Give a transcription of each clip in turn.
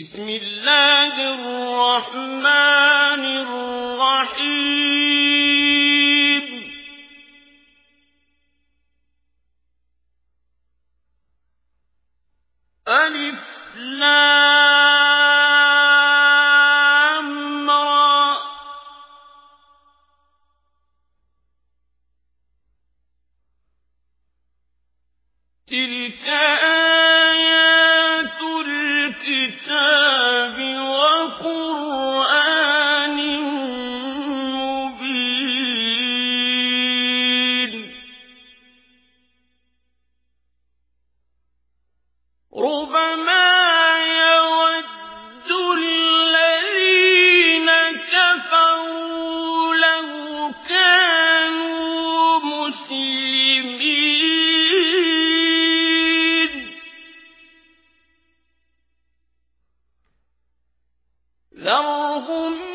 بسم الله الرحمن الرحيم. ألف لام را. تلك ذرهم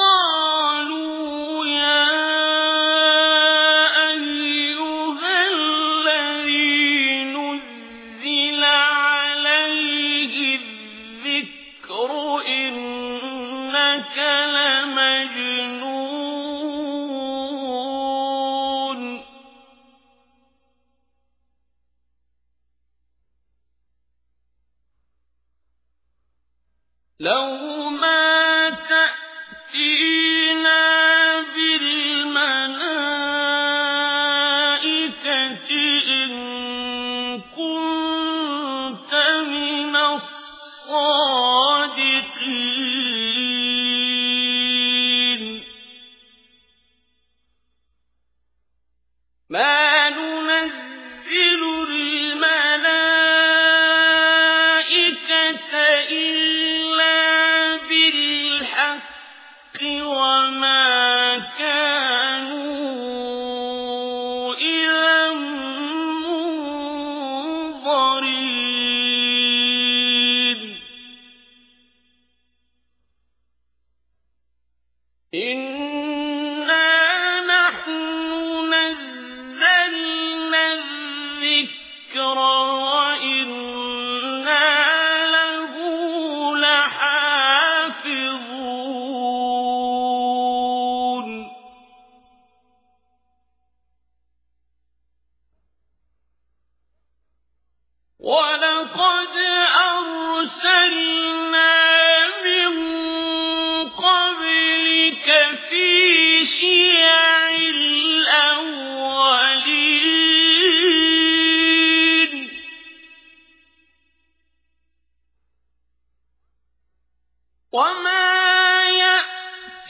لو ما تأتينا بالملائكة إن كنت من الصادقين. ما ننزل إنا نحن له لحافظون ولقد أرسلنا وما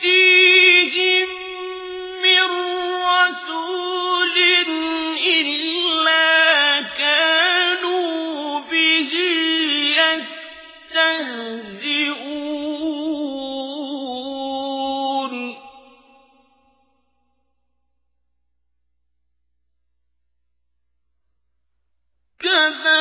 يأتيهم من رسول إلا كانوا به يستهزئون. كذلك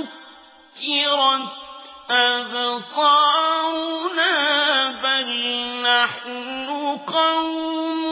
سكرت أبصارنا بل نحن قوم